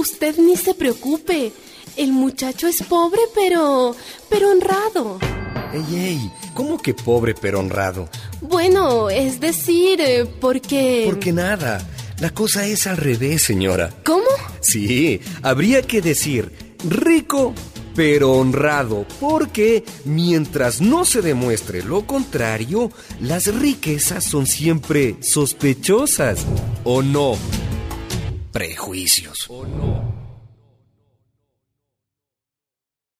usted ni se preocupe. El muchacho es pobre, pero... pero honrado. Ey, ey, ¿cómo que pobre pero honrado? Bueno, es decir, eh, porque... Porque nada. La cosa es al revés, señora. ¿Cómo? Sí, habría que decir rico pero honrado, porque mientras no se demuestre lo contrario, las riquezas son siempre sospechosas, ¿o no? prejuicios. Oh, no.